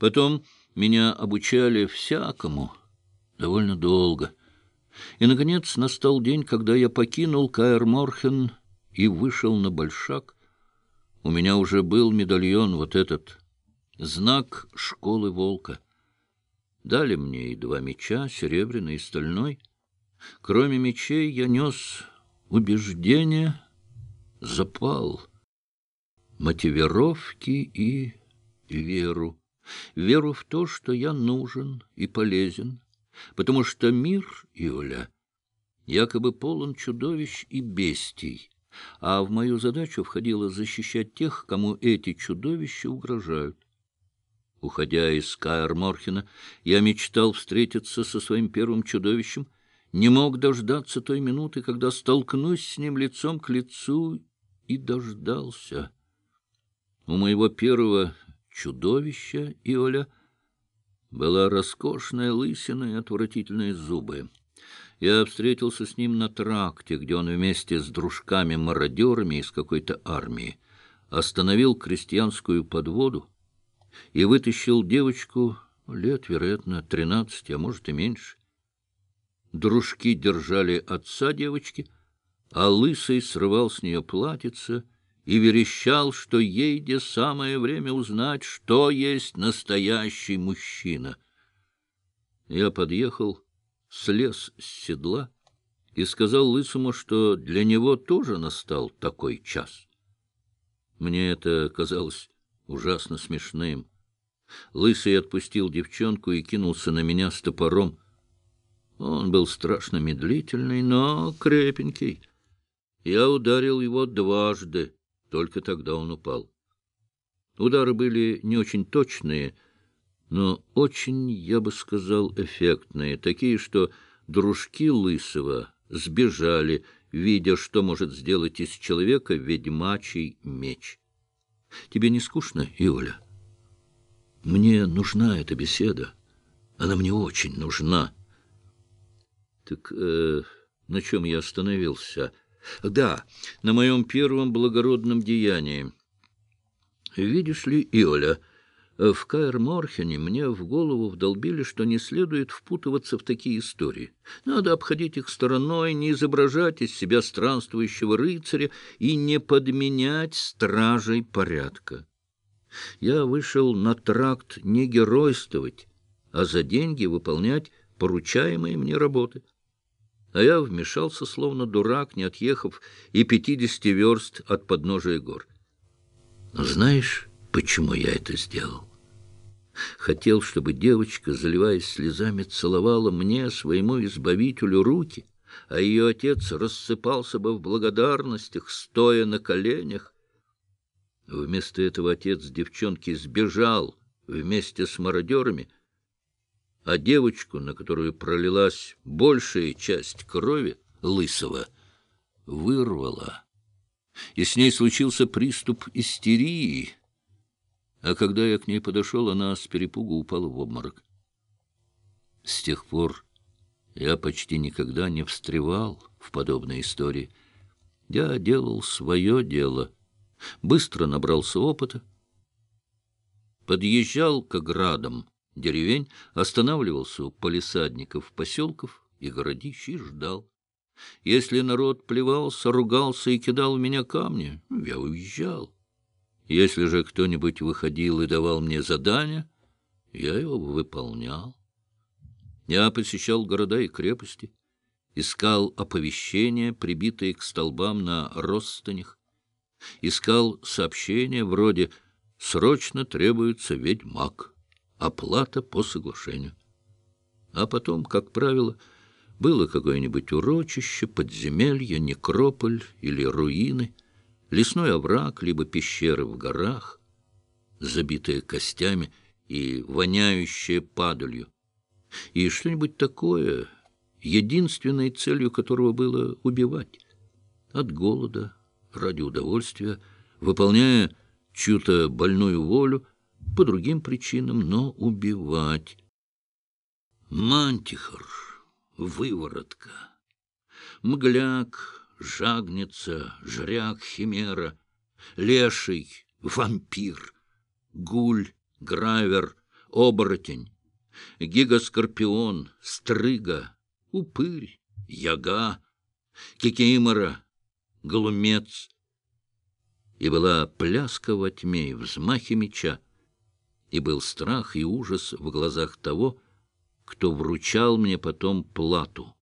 Потом меня обучали всякому довольно долго. И, наконец, настал день, когда я покинул Каэр Морхен и вышел на Большак. У меня уже был медальон вот этот, знак школы волка. Дали мне и два меча, серебряный и стальной. Кроме мечей я нес убеждение, запал, мотивировки и веру. Веру в то, что я нужен и полезен, потому что мир, Иоля, якобы полон чудовищ и бестий, а в мою задачу входило защищать тех, кому эти чудовища угрожают. Уходя из Каэр-Морхена, я мечтал встретиться со своим первым чудовищем, не мог дождаться той минуты, когда столкнусь с ним лицом к лицу, и дождался. У моего первого чудовища, Иоля, была роскошная лысина и отвратительные зубы. Я встретился с ним на тракте, где он вместе с дружками-мародерами из какой-то армии остановил крестьянскую подводу и вытащил девочку лет, вероятно, тринадцати, а может и меньше. Дружки держали отца девочки, а лысый срывал с нее платьице и верещал, что ей де самое время узнать, что есть настоящий мужчина. Я подъехал, слез с седла и сказал лысому, что для него тоже настал такой час. Мне это казалось ужасно смешным. Лысый отпустил девчонку и кинулся на меня с топором. Он был страшно медлительный, но крепенький. Я ударил его дважды, только тогда он упал. Удары были не очень точные, но очень, я бы сказал, эффектные, такие, что дружки Лысого сбежали, видя, что может сделать из человека ведьмачий меч. Тебе не скучно, Иоля? Мне нужна эта беседа. Она мне очень нужна. Так э, на чем я остановился? Да, на моем первом благородном деянии. Видишь ли, Иоля, в Каэр-Морхене мне в голову вдолбили, что не следует впутываться в такие истории. Надо обходить их стороной, не изображать из себя странствующего рыцаря и не подменять стражей порядка. Я вышел на тракт не геройствовать, а за деньги выполнять поручаемые мне работы а я вмешался, словно дурак, не отъехав и пятидесяти верст от подножия гор. Но знаешь, почему я это сделал? Хотел, чтобы девочка, заливаясь слезами, целовала мне, своему избавителю, руки, а ее отец рассыпался бы в благодарностях, стоя на коленях. Вместо этого отец девчонки сбежал вместе с мародерами — а девочку, на которую пролилась большая часть крови, лысого, вырвала. И с ней случился приступ истерии. А когда я к ней подошел, она с перепугу упала в обморок. С тех пор я почти никогда не встревал в подобные истории. Я делал свое дело, быстро набрался опыта, подъезжал к оградам, деревень, останавливался у полисадников, поселков и городищ и ждал. Если народ плевался, ругался и кидал в меня камни, я уезжал. Если же кто-нибудь выходил и давал мне задание, я его выполнял. Я посещал города и крепости, искал оповещения, прибитые к столбам на ростанях, искал сообщения вроде «Срочно требуется ведьмак» оплата по соглашению. А потом, как правило, было какое-нибудь урочище, подземелье, некрополь или руины, лесной овраг, либо пещеры в горах, забитые костями и воняющие падалью, и что-нибудь такое, единственной целью которого было убивать от голода, ради удовольствия, выполняя чью-то больную волю, по другим причинам, но убивать. Мантихор, выворотка, мгляк, жагница, жряк, химера, леший, вампир, гуль, гравер, оборотень, гигаскорпион, стрыга, упырь, яга, кикимора, глумец. И была пляска во тьме и взмахи меча, и был страх и ужас в глазах того, кто вручал мне потом плату.